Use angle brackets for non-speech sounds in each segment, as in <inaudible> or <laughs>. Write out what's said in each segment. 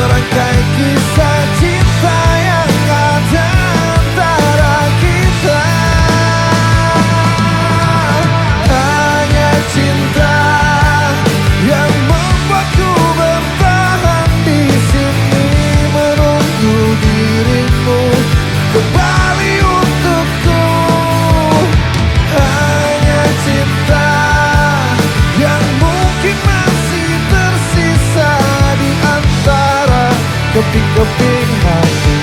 Merangkai kisah keping-keping hati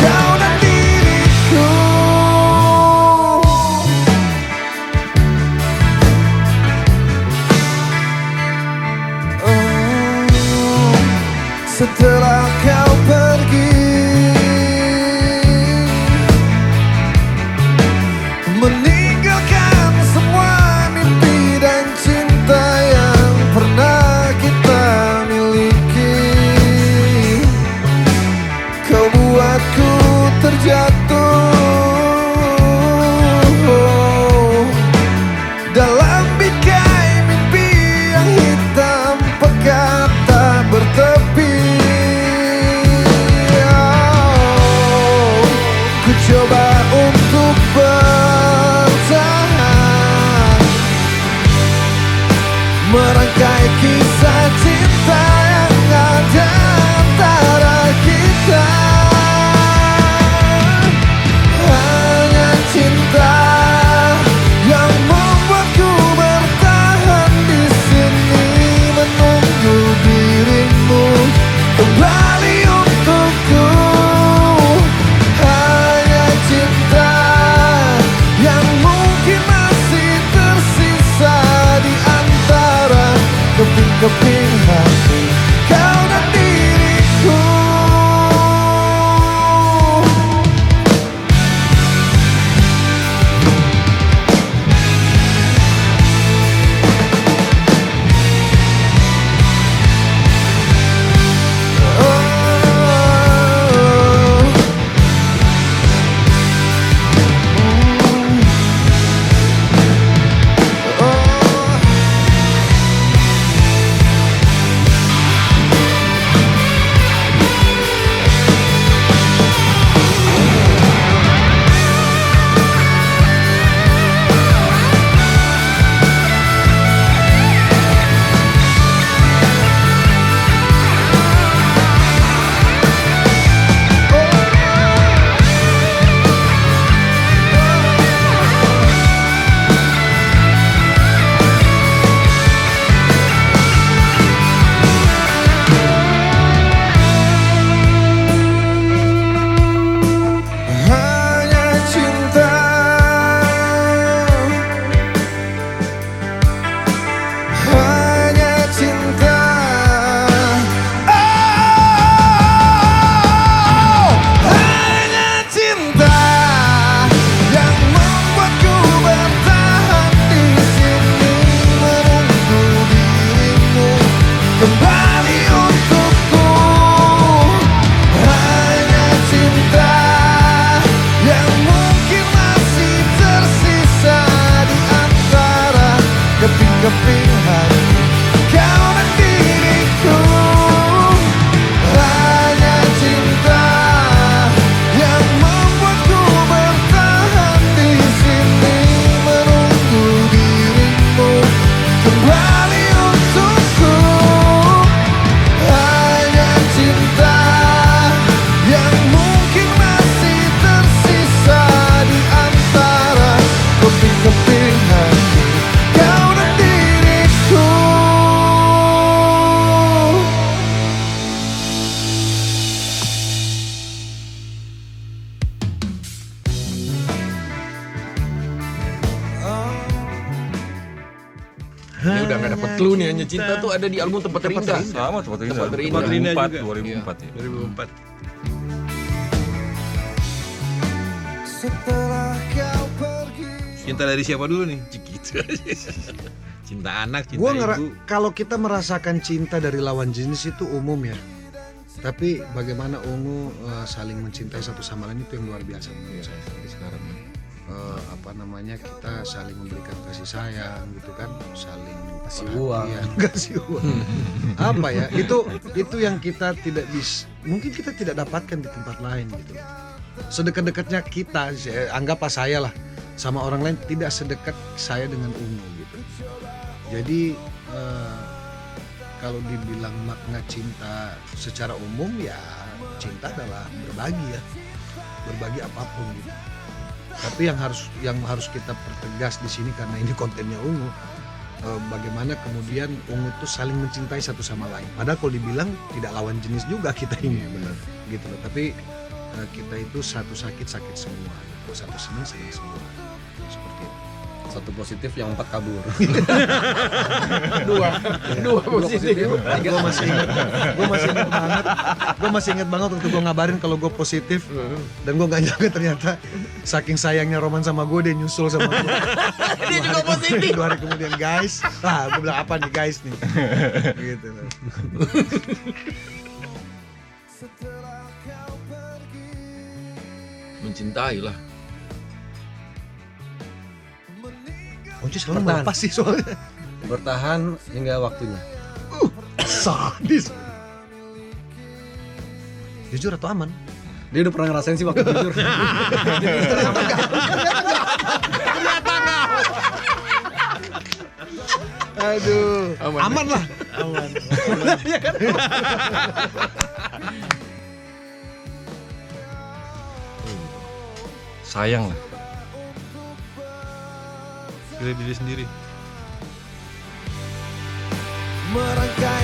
kau dan diriku. Oh, setelah kau pergi perderti Gak dapet clue nih hanya cinta tuh ada di album tempat terindah. Sama tempat terindah. Tempat terindah. Tempat terindah 2004, juga. 2004 ya. 2004 Setelah kau pergi. Cinta dari siapa dulu nih? <laughs> Gitu aja. Cinta anak, cinta Gua ngera- ibu. kalau kita merasakan cinta dari lawan jenis itu umum ya. Tapi bagaimana ungu eh, saling mencintai satu sama lain itu yang luar biasa menurut saya. Sampai sekarang. eh, apa namanya kita saling memberikan kasih sayang gitu kan saling Kasih uang. <laughs> kasih uang. Apa ya itu itu yang kita tidak bisa mungkin kita tidak dapatkan di tempat lain gitu. Sedekat-dekatnya kita anggaplah saya lah sama orang lain tidak sedekat saya dengan ungu gitu. Jadi eh, kalau dibilang makna cinta secara umum ya cinta adalah berbagi ya. Berbagi apa pun gitu. Tapi yang harus yang harus kita pertegas di sini karena ini kontennya ungu bagaimana kemudian ungu itu saling mencintai satu sama lain. Padahal kalau dibilang tidak lawan jenis juga kita ini. Benar. Gitu loh. Tapi eh, kita itu satu sakit sakit semua satu senang senang semua. Seperti itu Satu positif yang empat kabur. <laughs> dua. Dua positif. gue masih ingat. Gue masih ingat. Banget. Gue masih ingat banget waktu gue ngabarin kalau gue positif. Dan gue nggak nyangka ternyata saking sayangnya Roman sama gue dia nyusul sama gue <laughs> dia juga positif. dua hari kemudian guys. Ah gue bilang apa nih guys nih? Gitu. Mencintai lah Onci selalu Bertahan. melepas sih soalnya Bertahan hingga waktunya. sadis jujur atau aman Dia udah pernah ngerasain sih waktu jujur. aduh Aman. aman lah aman sayang lah Pilih diri sendiri. Merangkai